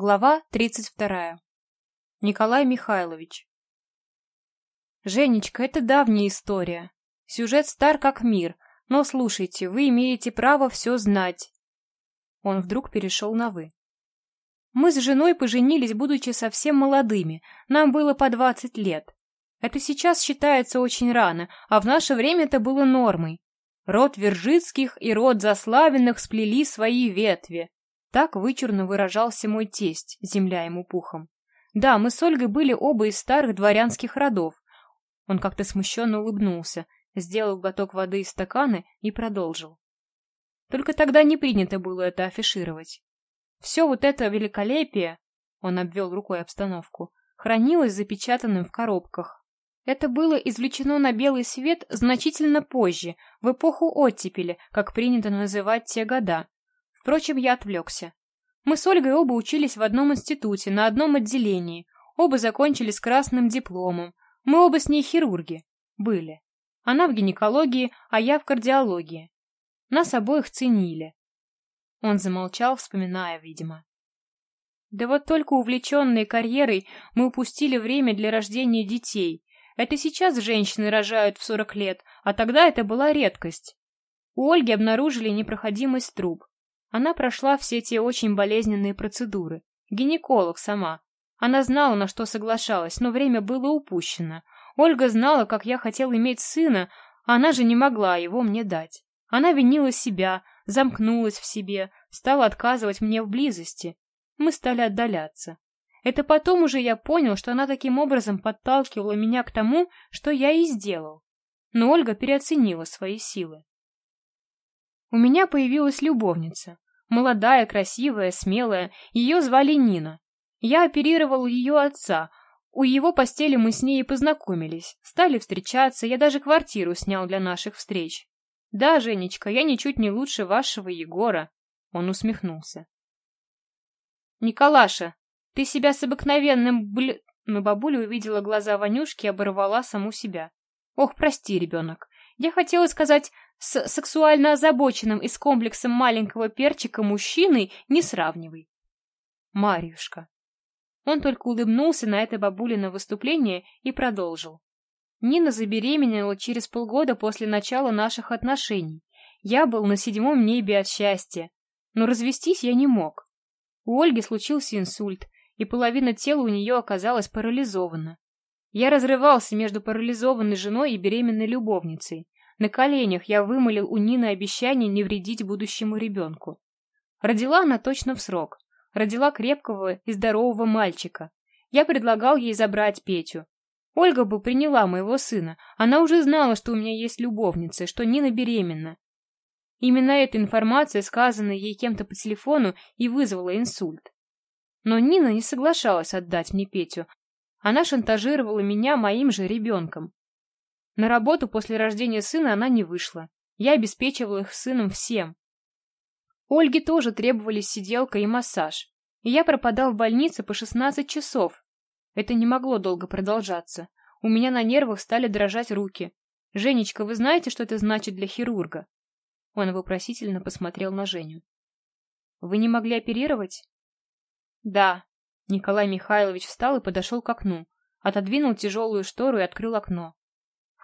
Глава 32. Николай Михайлович. Женечка, это давняя история. Сюжет стар как мир, но слушайте, вы имеете право все знать. Он вдруг перешел на «вы». Мы с женой поженились, будучи совсем молодыми, нам было по 20 лет. Это сейчас считается очень рано, а в наше время это было нормой. Род Вержицких и род Заславиных сплели свои ветви. Так вычурно выражался мой тесть, земля ему пухом. Да, мы с Ольгой были оба из старых дворянских родов. Он как-то смущенно улыбнулся, сделал глоток воды из стакана и продолжил. Только тогда не принято было это афишировать. Все вот это великолепие, он обвел рукой обстановку, хранилось запечатанным в коробках. Это было извлечено на белый свет значительно позже, в эпоху оттепели, как принято называть те года, Впрочем, я отвлекся. Мы с Ольгой оба учились в одном институте, на одном отделении. Оба закончили с красным дипломом. Мы оба с ней хирурги. Были. Она в гинекологии, а я в кардиологии. Нас обоих ценили. Он замолчал, вспоминая, видимо. Да вот только увлеченные карьерой мы упустили время для рождения детей. Это сейчас женщины рожают в 40 лет, а тогда это была редкость. У Ольги обнаружили непроходимость труб. Она прошла все те очень болезненные процедуры. Гинеколог сама. Она знала, на что соглашалась, но время было упущено. Ольга знала, как я хотел иметь сына, а она же не могла его мне дать. Она винила себя, замкнулась в себе, стала отказывать мне в близости. Мы стали отдаляться. Это потом уже я понял, что она таким образом подталкивала меня к тому, что я и сделал. Но Ольга переоценила свои силы. У меня появилась любовница. Молодая, красивая, смелая. Ее звали Нина. Я оперировал ее отца. У его постели мы с ней и познакомились. Стали встречаться, я даже квартиру снял для наших встреч. Да, Женечка, я ничуть не лучше вашего Егора. Он усмехнулся. Николаша, ты себя с обыкновенным бл... Но бабуля увидела глаза Ванюшки и оборвала саму себя. Ох, прости, ребенок. Я хотела сказать, с сексуально озабоченным и с комплексом маленького перчика мужчиной не сравнивай. Марьюшка. Он только улыбнулся на это бабулино выступление и продолжил. Нина забеременела через полгода после начала наших отношений. Я был на седьмом небе от счастья, но развестись я не мог. У Ольги случился инсульт, и половина тела у нее оказалась парализована. Я разрывался между парализованной женой и беременной любовницей. На коленях я вымолил у Нины обещание не вредить будущему ребенку. Родила она точно в срок. Родила крепкого и здорового мальчика. Я предлагал ей забрать Петю. Ольга бы приняла моего сына. Она уже знала, что у меня есть любовница, что Нина беременна. Именно эта информация, сказанная ей кем-то по телефону, и вызвала инсульт. Но Нина не соглашалась отдать мне Петю. Она шантажировала меня моим же ребенком. На работу после рождения сына она не вышла. Я обеспечивала их сыном всем. Ольге тоже требовались сиделка и массаж. И я пропадал в больнице по 16 часов. Это не могло долго продолжаться. У меня на нервах стали дрожать руки. «Женечка, вы знаете, что это значит для хирурга?» Он вопросительно посмотрел на Женю. «Вы не могли оперировать?» «Да». Николай Михайлович встал и подошел к окну, отодвинул тяжелую штору и открыл окно.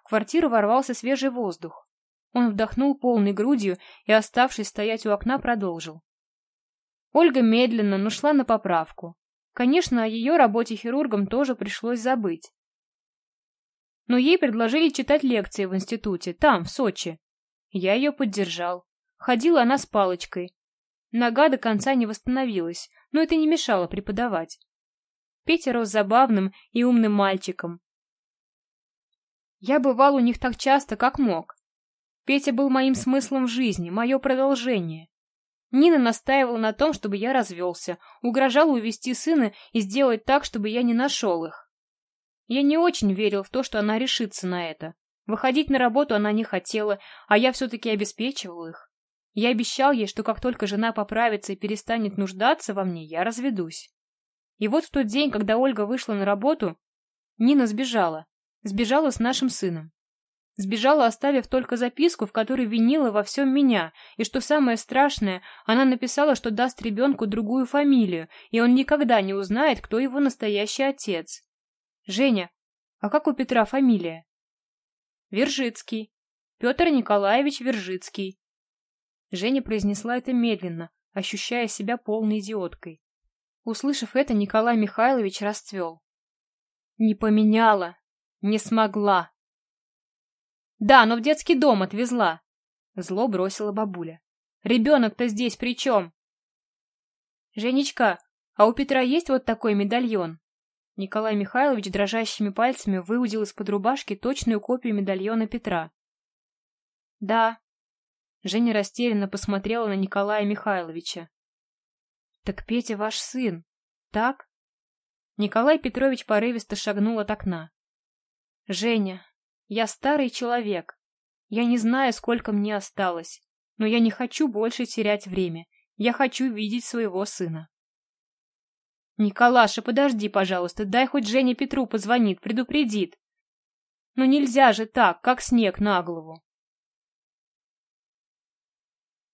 В квартиру ворвался свежий воздух. Он вдохнул полной грудью и, оставшись стоять у окна, продолжил. Ольга медленно, но шла на поправку. Конечно, о ее работе хирургом тоже пришлось забыть. Но ей предложили читать лекции в институте, там, в Сочи. Я ее поддержал. Ходила она с палочкой. Нога до конца не восстановилась, но это не мешало преподавать. Петя рос забавным и умным мальчиком, я бывал у них так часто, как мог. Петя был моим смыслом в жизни, мое продолжение. Нина настаивала на том, чтобы я развелся, угрожала увести сына и сделать так, чтобы я не нашел их. Я не очень верил в то, что она решится на это. Выходить на работу она не хотела, а я все-таки обеспечивал их. Я обещал ей, что как только жена поправится и перестанет нуждаться во мне, я разведусь. И вот в тот день, когда Ольга вышла на работу, Нина сбежала. Сбежала с нашим сыном. Сбежала, оставив только записку, в которой винила во всем меня, и что самое страшное, она написала, что даст ребенку другую фамилию, и он никогда не узнает, кто его настоящий отец. Женя, а как у Петра фамилия? Вержицкий. Петр Николаевич Вержицкий. Женя произнесла это медленно, ощущая себя полной идиоткой. Услышав это, Николай Михайлович расцвел. Не поменяла, не смогла. Да, но в детский дом отвезла. Зло бросила бабуля. Ребенок-то здесь при чем? Женечка, а у Петра есть вот такой медальон? Николай Михайлович дрожащими пальцами выудил из-под рубашки точную копию медальона Петра. Да. Женя растерянно посмотрела на Николая Михайловича. Так Петя ваш сын, так? Николай Петрович порывисто шагнул от окна. Женя, я старый человек. Я не знаю, сколько мне осталось, но я не хочу больше терять время. Я хочу видеть своего сына. Николаша, подожди, пожалуйста, дай хоть Женя Петру позвонит, предупредит. Но нельзя же так, как снег на голову.